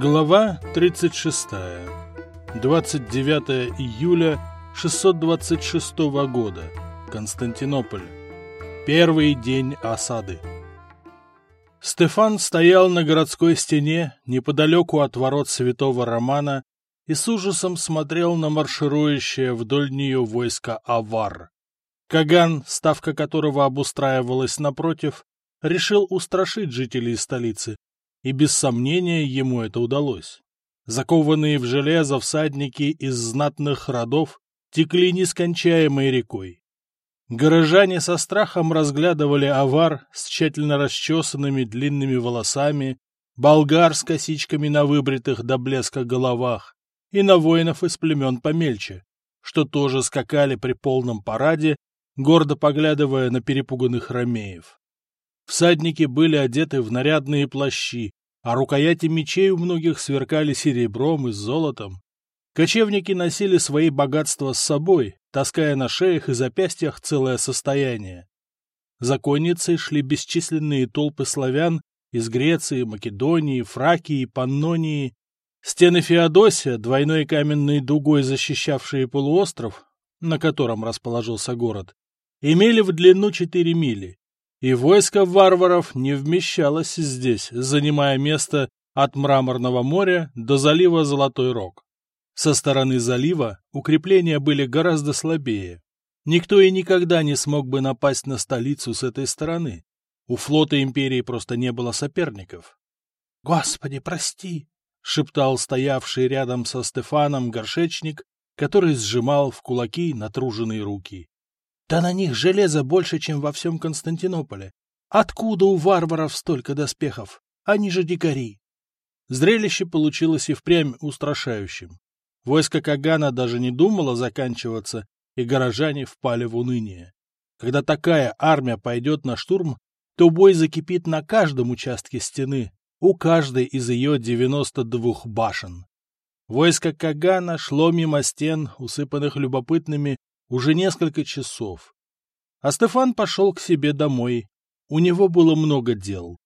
Глава 36. 29 июля 626 года. Константинополь. Первый день осады. Стефан стоял на городской стене неподалеку от ворот святого Романа и с ужасом смотрел на марширующее вдоль нее войско Авар. Каган, ставка которого обустраивалась напротив, решил устрашить жителей столицы, и без сомнения ему это удалось. Закованные в железо всадники из знатных родов текли нескончаемой рекой. Горожане со страхом разглядывали авар с тщательно расчесанными длинными волосами, болгар с косичками на выбритых до блеска головах и на воинов из племен помельче, что тоже скакали при полном параде, гордо поглядывая на перепуганных ромеев. Всадники были одеты в нарядные плащи, а рукояти мечей у многих сверкали серебром и золотом. Кочевники носили свои богатства с собой, таская на шеях и запястьях целое состояние. За конницей шли бесчисленные толпы славян из Греции, Македонии, Фракии, Паннонии. Стены Феодосия, двойной каменной дугой защищавшие полуостров, на котором расположился город, имели в длину четыре мили, и войско варваров не вмещалось здесь, занимая место от Мраморного моря до залива Золотой Рог. Со стороны залива укрепления были гораздо слабее. Никто и никогда не смог бы напасть на столицу с этой стороны. У флота империи просто не было соперников. — Господи, прости! — шептал стоявший рядом со Стефаном горшечник, который сжимал в кулаки натруженные руки. Да на них железа больше, чем во всем Константинополе. Откуда у варваров столько доспехов? Они же дикари. Зрелище получилось и впрямь устрашающим. Войско Кагана даже не думало заканчиваться, и горожане впали в уныние. Когда такая армия пойдет на штурм, то бой закипит на каждом участке стены, у каждой из ее 92 башен. Войско Кагана шло мимо стен, усыпанных любопытными уже несколько часов. А Стефан пошел к себе домой. У него было много дел.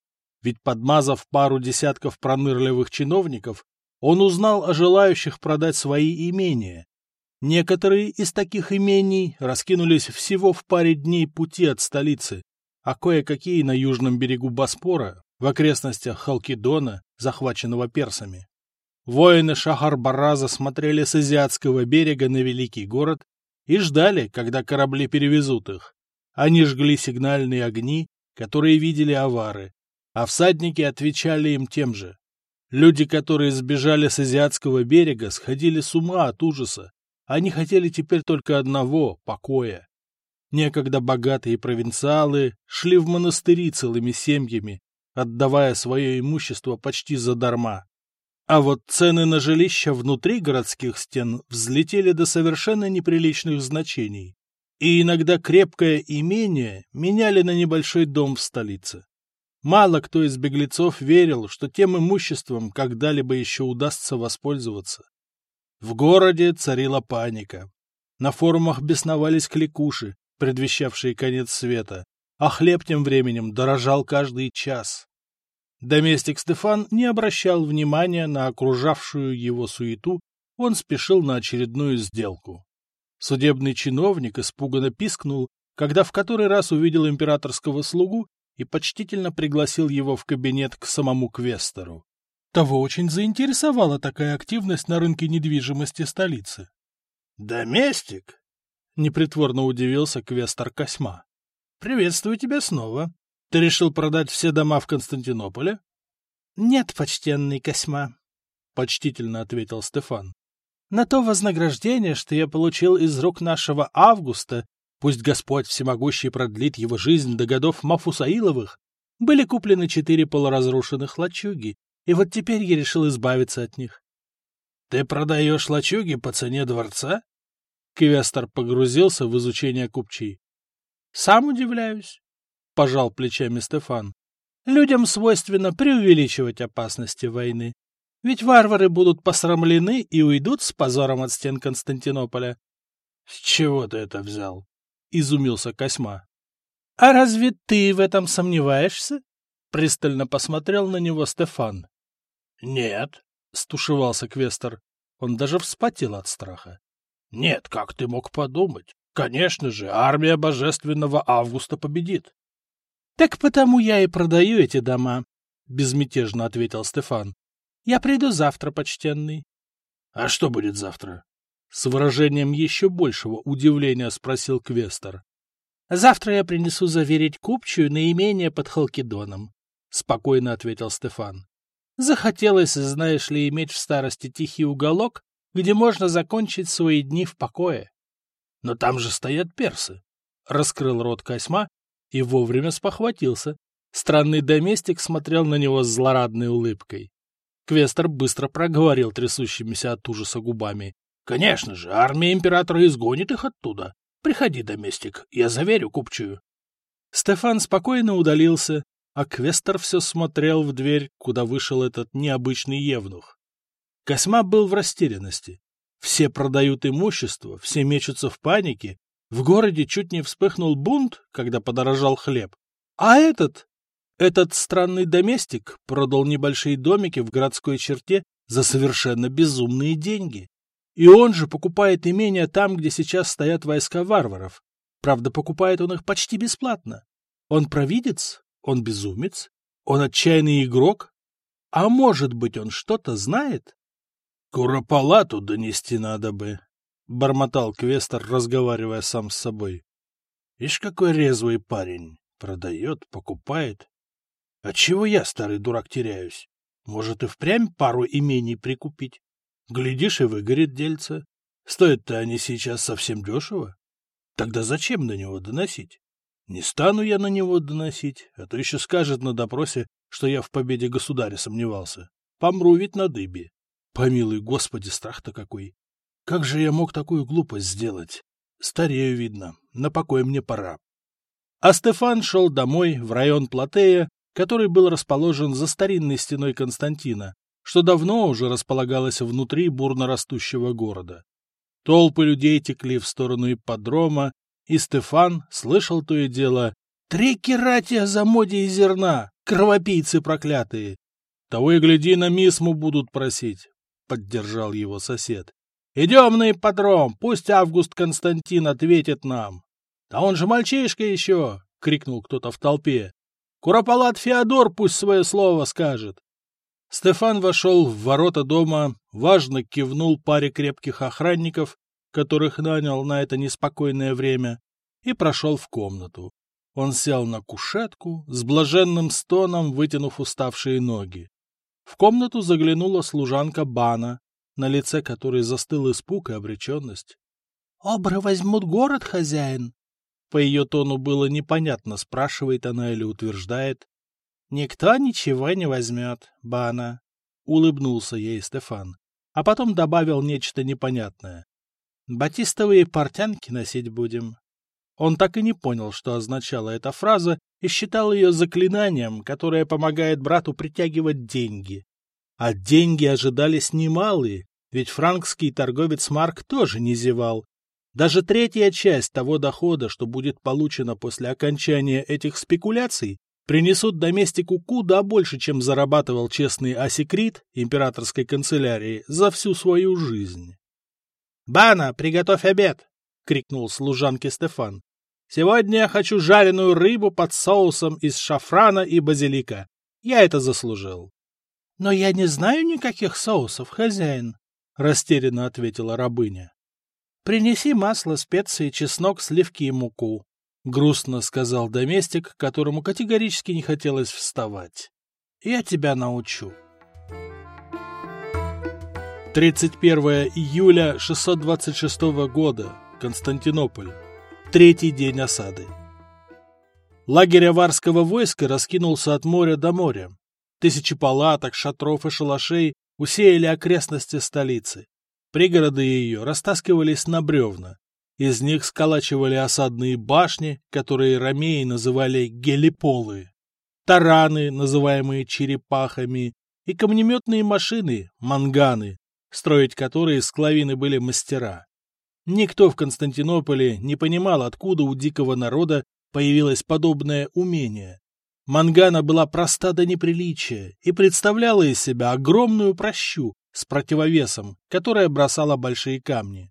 Ведь подмазав пару десятков пронырливых чиновников, он узнал о желающих продать свои имения. Некоторые из таких имений раскинулись всего в паре дней пути от столицы, а кое-какие на южном берегу Боспора, в окрестностях Халкидона, захваченного персами. Воины Шахар-Бараза смотрели с азиатского берега на великий город и ждали, когда корабли перевезут их. Они жгли сигнальные огни, которые видели авары, а всадники отвечали им тем же. Люди, которые сбежали с азиатского берега, сходили с ума от ужаса. Они хотели теперь только одного — покоя. Некогда богатые провинциалы шли в монастыри целыми семьями, отдавая свое имущество почти задарма. А вот цены на жилища внутри городских стен взлетели до совершенно неприличных значений. И иногда крепкое имение меняли на небольшой дом в столице. Мало кто из беглецов верил, что тем имуществом когда-либо еще удастся воспользоваться. В городе царила паника. На форумах бесновались кликуши, предвещавшие конец света, а хлеб тем временем дорожал каждый час. Доместик Стефан не обращал внимания на окружавшую его суету, он спешил на очередную сделку. Судебный чиновник испуганно пискнул, когда в который раз увидел императорского слугу и почтительно пригласил его в кабинет к самому квестору. Того очень заинтересовала такая активность на рынке недвижимости столицы. «Доместик?» — непритворно удивился квестор Косьма. «Приветствую тебя снова. Ты решил продать все дома в Константинополе? — Нет, почтенный Косьма, — почтительно ответил Стефан. — На то вознаграждение, что я получил из рук нашего Августа, пусть Господь всемогущий продлит его жизнь до годов Мафусаиловых, были куплены четыре полуразрушенных лачуги, и вот теперь я решил избавиться от них. — Ты продаешь лачуги по цене дворца? Квестер погрузился в изучение купчей. — Сам удивляюсь. — пожал плечами Стефан. «Людям свойственно преувеличивать опасности войны. Ведь варвары будут посрамлены и уйдут с позором от стен Константинополя». «С чего ты это взял?» — изумился Косьма. «А разве ты в этом сомневаешься?» — пристально посмотрел на него Стефан. «Нет», — стушевался Квестер. Он даже вспотел от страха. — Нет, как ты мог подумать? Конечно же, армия божественного Августа победит. — Так потому я и продаю эти дома, — безмятежно ответил Стефан. — Я приду завтра, почтенный. — А что будет завтра? — с выражением еще большего удивления спросил Квестер. — Завтра я принесу заверить купчую на имение под Халкидоном, — спокойно ответил Стефан. — Захотелось, знаешь ли, иметь в старости тихий уголок, где можно закончить свои дни в покое. — Но там же стоят персы, — раскрыл рот Косьма и вовремя спохватился. Странный доместик смотрел на него с злорадной улыбкой. Квестер быстро проговорил трясущимися от ужаса губами. — Конечно же, армия императора изгонит их оттуда. Приходи, доместик, я заверю купчую. Стефан спокойно удалился, а Квестер все смотрел в дверь, куда вышел этот необычный евнух. Косьма был в растерянности. Все продают имущество, все мечутся в панике. В городе чуть не вспыхнул бунт, когда подорожал хлеб. А этот этот странный доместик продал небольшие домики в городской черте за совершенно безумные деньги. И он же покупает имения там, где сейчас стоят войска варваров. Правда, покупает он их почти бесплатно. Он провидец? Он безумец? Он отчаянный игрок? А может быть, он что-то знает? — Куропалату донести надо бы, — бормотал Квестер, разговаривая сам с собой. — Ишь, какой резвый парень. Продает, покупает. Отчего я, старый дурак, теряюсь? Может, и впрямь пару имений прикупить? Глядишь, и выгорит дельце. Стоят-то они сейчас совсем дешево. Тогда зачем на него доносить? Не стану я на него доносить, а то еще скажет на допросе, что я в победе государя сомневался. Помру ведь на дыбе. Помилуй, Господи, страх-то какой! Как же я мог такую глупость сделать? Старею, видно, на покой мне пора. А Стефан шел домой, в район Платея, который был расположен за старинной стеной Константина, что давно уже располагалось внутри бурно растущего города. Толпы людей текли в сторону ипподрома, и Стефан слышал то и дело «Три кератия за моди и зерна! Кровопийцы проклятые!» «Того и гляди, на мисму будут просить», — поддержал его сосед. «Идем на ипподром, пусть Август Константин ответит нам». «Да он же мальчишка еще!» — крикнул кто-то в толпе. Куропалат Феодор пусть свое слово скажет. Стефан вошел в ворота дома, важно кивнул паре крепких охранников, которых нанял на это неспокойное время, и прошел в комнату. Он сел на кушетку, с блаженным стоном вытянув уставшие ноги. В комнату заглянула служанка Бана, на лице которой застыл испуг и обреченность. — Обры возьмут город, хозяин? По ее тону было непонятно, спрашивает она или утверждает. «Никто ничего не возьмет, Бана», — улыбнулся ей Стефан, а потом добавил нечто непонятное. «Батистовые портянки носить будем». Он так и не понял, что означала эта фраза, и считал ее заклинанием, которое помогает брату притягивать деньги. А деньги ожидались немалые, ведь франкский торговец Марк тоже не зевал, даже третья часть того дохода, что будет получено после окончания этих спекуляций, принесут доместику куда больше, чем зарабатывал честный Асекрит императорской канцелярии за всю свою жизнь. «Бана, приготовь обед!» — крикнул служанке Стефан. «Сегодня я хочу жареную рыбу под соусом из шафрана и базилика. Я это заслужил». «Но я не знаю никаких соусов, хозяин», — растерянно ответила рабыня. Принеси масло, специи, чеснок, сливки и муку, — грустно сказал доместик, которому категорически не хотелось вставать. — Я тебя научу. 31 июля 626 года. Константинополь. Третий день осады. Лагерь аварского войска раскинулся от моря до моря. Тысячи палаток, шатров и шалашей усеяли окрестности столицы. Пригороды ее растаскивались на бревна. Из них сколачивали осадные башни, которые ромеи называли гелиполы, тараны, называемые черепахами, и камнеметные машины, манганы, строить которые склавины были мастера. Никто в Константинополе не понимал, откуда у дикого народа появилось подобное умение. Мангана была проста до неприличия и представляла из себя огромную прощу, с противовесом, которая бросала большие камни.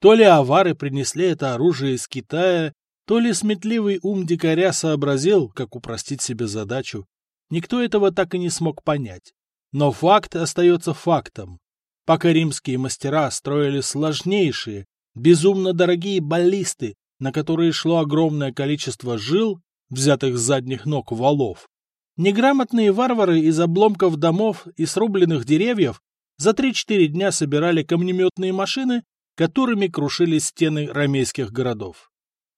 То ли авары принесли это оружие из Китая, то ли сметливый ум дикаря сообразил, как упростить себе задачу. Никто этого так и не смог понять. Но факт остается фактом. Пока римские мастера строили сложнейшие, безумно дорогие баллисты, на которые шло огромное количество жил, взятых с задних ног валов, неграмотные варвары из обломков домов и срубленных деревьев за 3-4 дня собирали камнеметные машины, которыми крушили стены ромейских городов.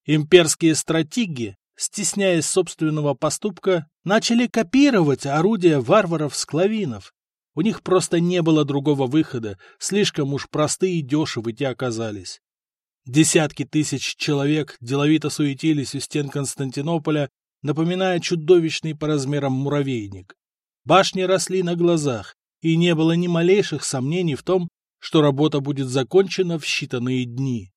Имперские стратеги, стесняясь собственного поступка, начали копировать орудия варваров-склавинов. У них просто не было другого выхода, слишком уж простые и дешевы те оказались. Десятки тысяч человек деловито суетились у стен Константинополя, напоминая чудовищный по размерам муравейник. Башни росли на глазах, и не было ни малейших сомнений в том, что работа будет закончена в считанные дни.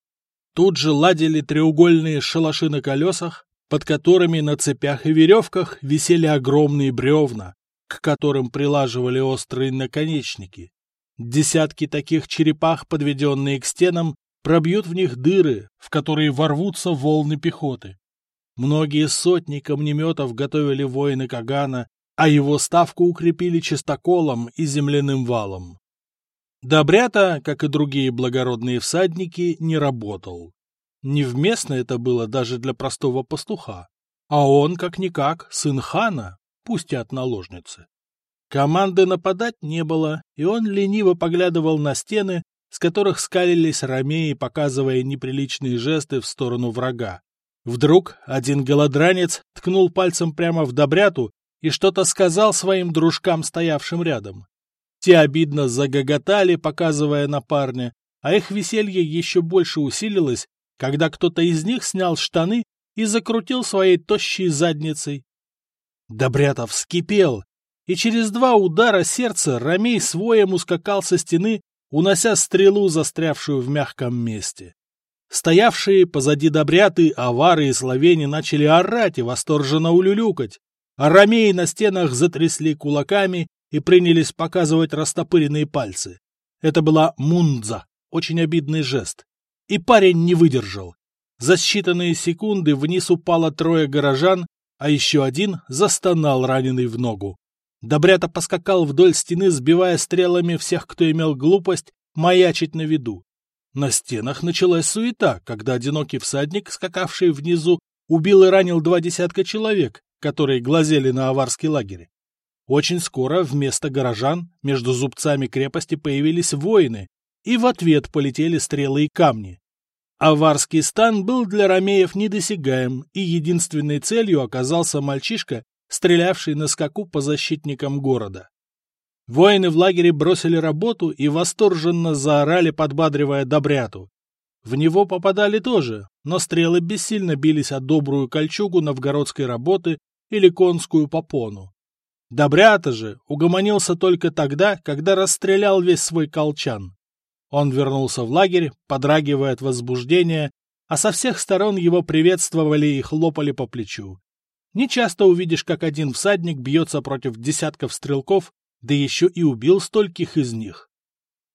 Тут же ладили треугольные шалаши на колесах, под которыми на цепях и веревках висели огромные бревна, к которым прилаживали острые наконечники. Десятки таких черепах, подведенные к стенам, пробьют в них дыры, в которые ворвутся волны пехоты. Многие сотни камнеметов готовили воины Кагана, а его ставку укрепили чистоколом и земляным валом. Добрята, как и другие благородные всадники, не работал. Невместно это было даже для простого пастуха. А он, как-никак, сын хана, пусть и от наложницы. Команды нападать не было, и он лениво поглядывал на стены, с которых скалились ромеи, показывая неприличные жесты в сторону врага. Вдруг один голодранец ткнул пальцем прямо в добряту и что-то сказал своим дружкам, стоявшим рядом. Те обидно загоготали, показывая на парня, а их веселье еще больше усилилось, когда кто-то из них снял штаны и закрутил своей тощей задницей. Добрятов вскипел, и через два удара сердца Ромей своем ускакал со стены, унося стрелу, застрявшую в мягком месте. Стоявшие позади добряты, авары и словени начали орать и восторженно улюлюкать, а ромеи на стенах затрясли кулаками и принялись показывать растопыренные пальцы. Это была мундза, очень обидный жест. И парень не выдержал. За считанные секунды вниз упало трое горожан, а еще один застонал раненый в ногу. Добрята поскакал вдоль стены, сбивая стрелами всех, кто имел глупость маячить на виду. На стенах началась суета, когда одинокий всадник, скакавший внизу, убил и ранил два десятка человек, которые глазели на аварский лагерь. Очень скоро вместо горожан между зубцами крепости появились воины, и в ответ полетели стрелы и камни. Аварский стан был для ромеев недосягаем, и единственной целью оказался мальчишка, стрелявший на скаку по защитникам города. Воины в лагере бросили работу и восторженно заорали, подбадривая Добряту. В него попадали тоже, но стрелы бессильно бились о добрую кольчугу новгородской работы или конскую попону. Добрята же угомонился только тогда, когда расстрелял весь свой колчан. Он вернулся в лагерь, подрагивая от возбуждения, а со всех сторон его приветствовали и хлопали по плечу. Нечасто увидишь, как один всадник бьется против десятков стрелков да еще и убил стольких из них.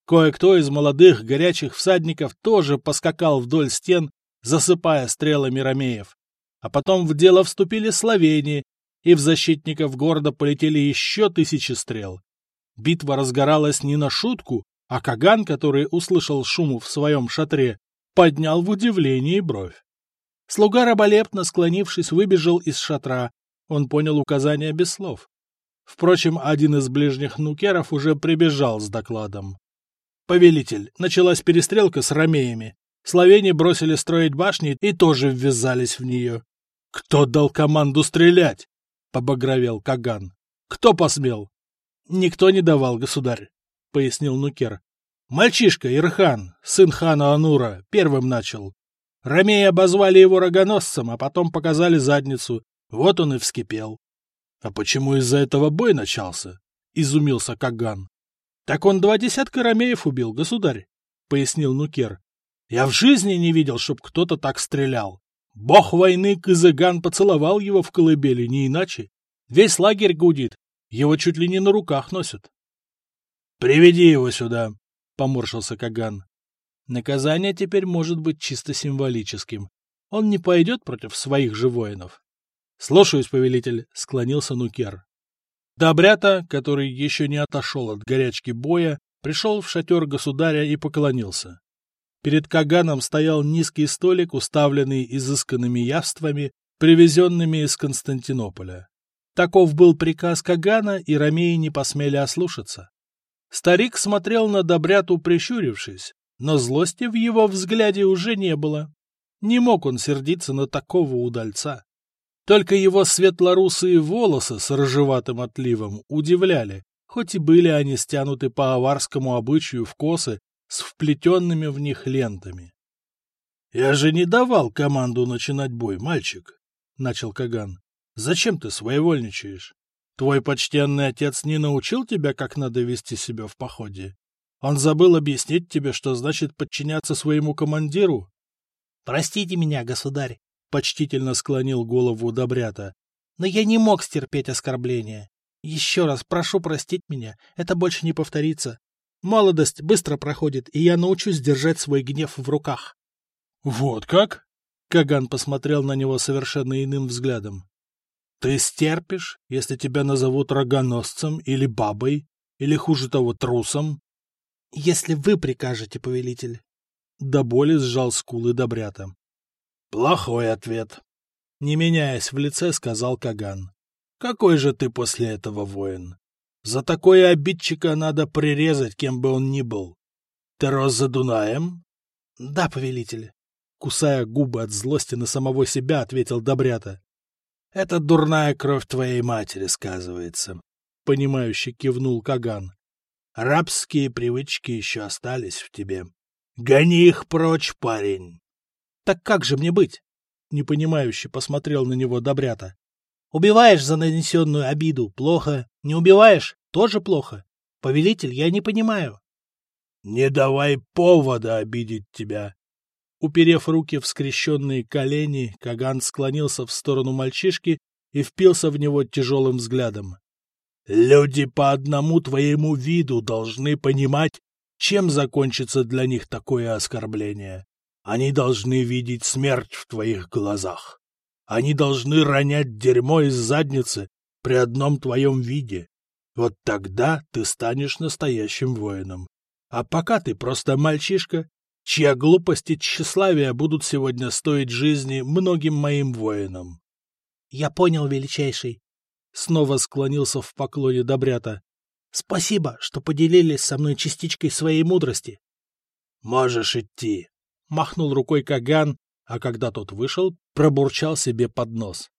Кое-кто из молодых горячих всадников тоже поскакал вдоль стен, засыпая стрелами ромеев. А потом в дело вступили словени, и в защитников города полетели еще тысячи стрел. Битва разгоралась не на шутку, а Каган, который услышал шуму в своем шатре, поднял в удивлении бровь. Слуга раболепно, склонившись, выбежал из шатра. Он понял указания без слов. Впрочем, один из ближних нукеров уже прибежал с докладом. «Повелитель, началась перестрелка с ромеями. Словени бросили строить башни и тоже ввязались в нее. Кто дал команду стрелять?» — побагровел Каган. «Кто посмел?» «Никто не давал, государь», — пояснил Нукер. «Мальчишка Ирхан, сын хана Анура, первым начал. Ромеи обозвали его рогоносцем, а потом показали задницу. Вот он и вскипел. — А почему из-за этого бой начался? — изумился Каган. — Так он два десятка ромеев убил, государь, — пояснил Нукер. — Я в жизни не видел, чтоб кто-то так стрелял. Бог войны Кызыган поцеловал его в колыбели, не иначе. Весь лагерь гудит, его чуть ли не на руках носят. Приведи его сюда, — поморщился Каган. Наказание теперь может быть чисто символическим. Он не пойдет против своих же воинов. — Слушаюсь, повелитель, — склонился Нукер. Добрята, который еще не отошел от горячки боя, пришел в шатер государя и поклонился. Перед Каганом стоял низкий столик, уставленный изысканными явствами, привезенными из Константинополя. Таков был приказ Кагана, и ромеи не посмели ослушаться. Старик смотрел на Добряту, прищурившись, но злости в его взгляде уже не было. Не мог он сердиться на такого удальца. Только его светлорусые волосы с рыжеватым отливом удивляли, хоть и были они стянуты по аварскому обычаю в косы с вплетенными в них лентами. — Я же не давал команду начинать бой, мальчик, — начал Каган. — Зачем ты своевольничаешь? Твой почтенный отец не научил тебя, как надо вести себя в походе? Он забыл объяснить тебе, что значит подчиняться своему командиру? — Простите меня, государь, — почтительно склонил голову Добрята, — но я не мог стерпеть оскорбления. Еще раз прошу простить меня, это больше не повторится. Молодость быстро проходит, и я научусь держать свой гнев в руках. — Вот как? — Каган посмотрел на него совершенно иным взглядом. — Ты стерпишь, если тебя назовут рогоносцем или бабой, или, хуже того, трусом? — Если вы прикажете, повелитель. До боли сжал скулы Добрята. — Плохой ответ. Не меняясь в лице, сказал Каган. — Какой же ты после этого воин? За такое обидчика надо прирезать, кем бы он ни был. Ты рос за Дунаем? — Да, повелитель. Кусая губы от злости на самого себя, ответил Добрята. — Это дурная кровь твоей матери сказывается, — понимающе кивнул Каган. Рабские привычки еще остались в тебе. Гони их прочь, парень. — Так как же мне быть? — непонимающе посмотрел на него Добрята. — Убиваешь за нанесенную обиду — плохо. Не убиваешь — тоже плохо. Повелитель, я не понимаю. — Не давай повода обидеть тебя. Уперев руки в скрещенные колени, Каган склонился в сторону мальчишки и впился в него тяжелым взглядом. Люди по одному твоему виду должны понимать, чем закончится для них такое оскорбление. Они должны видеть смерть в твоих глазах. Они должны ронять дерьмо из задницы при одном твоем виде. Вот тогда ты станешь настоящим воином. А пока ты просто мальчишка, чья глупость и тщеславие будут сегодня стоить жизни многим моим воинам. — Я понял, величайший, Снова склонился в поклоне Добрята. «Спасибо, что поделились со мной частичкой своей мудрости». «Можешь идти», — махнул рукой Каган, а когда тот вышел, пробурчал себе под нос.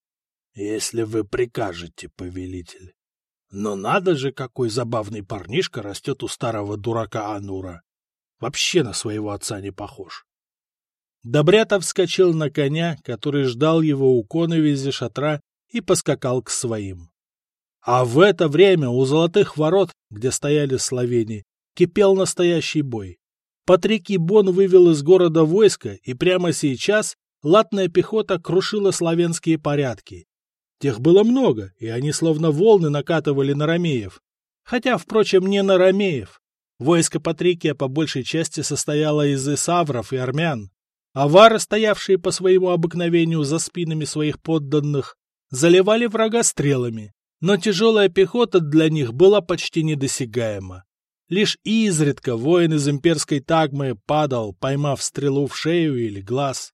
«Если вы прикажете, повелитель. Но надо же, какой забавный парнишка растет у старого дурака Анура. Вообще на своего отца не похож». Добрята вскочил на коня, который ждал его у коновизи шатра и поскакал к своим. А в это время у золотых ворот, где стояли словени, кипел настоящий бой. Патрикий Бон вывел из города войско, и прямо сейчас латная пехота крушила славянские порядки. Тех было много, и они словно волны накатывали на ромеев. Хотя, впрочем, не на ромеев. Войско Патрикия по большей части состояло из исавров и армян. Авары, стоявшие по своему обыкновению за спинами своих подданных, заливали врага стрелами, но тяжелая пехота для них была почти недосягаема. Лишь изредка воин из имперской тагмы падал, поймав стрелу в шею или глаз.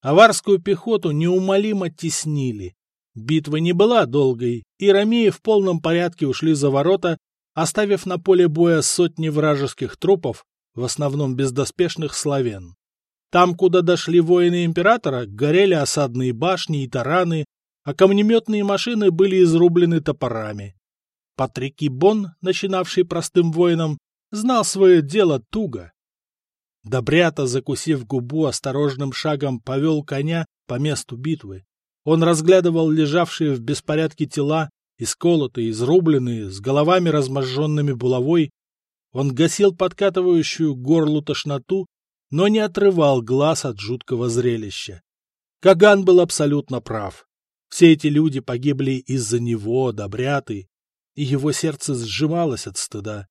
Аварскую пехоту неумолимо теснили. Битва не была долгой, и ромеи в полном порядке ушли за ворота, оставив на поле боя сотни вражеских трупов, в основном бездоспешных славян. Там, куда дошли воины императора, горели осадные башни и тараны, а камнеметные машины были изрублены топорами. Патрик Бон, начинавший простым воином, знал свое дело туго. Добрята, закусив губу, осторожным шагом повел коня по месту битвы. Он разглядывал лежавшие в беспорядке тела, исколотые, изрубленные, с головами разможженными булавой. Он гасил подкатывающую горлу тошноту, но не отрывал глаз от жуткого зрелища. Каган был абсолютно прав. Все эти люди погибли из-за него, Добряты, и его сердце сжималось от стыда.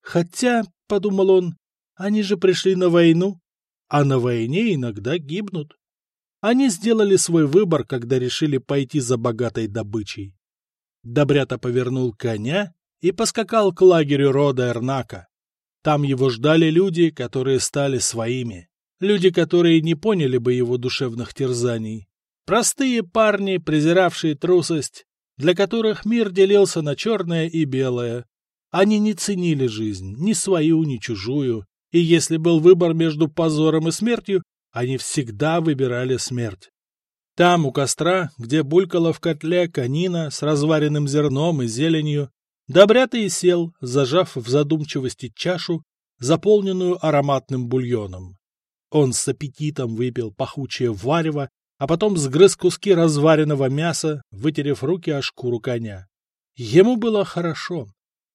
Хотя, — подумал он, — они же пришли на войну, а на войне иногда гибнут. Они сделали свой выбор, когда решили пойти за богатой добычей. Добрята повернул коня и поскакал к лагерю рода Эрнака. Там его ждали люди, которые стали своими. Люди, которые не поняли бы его душевных терзаний. Простые парни, презиравшие трусость, для которых мир делился на черное и белое. Они не ценили жизнь, ни свою, ни чужую, и если был выбор между позором и смертью, они всегда выбирали смерть. Там, у костра, где булькала в котле конина с разваренным зерном и зеленью, Добрятый сел, зажав в задумчивости чашу, заполненную ароматным бульоном. Он с аппетитом выпил пахучее варево, а потом сгрыз куски разваренного мяса, вытерев руки о шкуру коня. Ему было хорошо.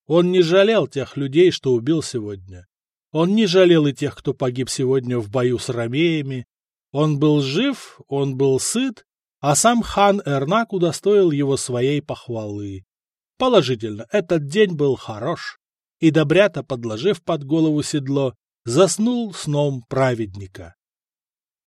Он не жалел тех людей, что убил сегодня. Он не жалел и тех, кто погиб сегодня в бою с ромеями. Он был жив, он был сыт, а сам хан Эрнак удостоил его своей похвалы. Положительно, этот день был хорош, и Добрята, подложив под голову седло, заснул сном праведника.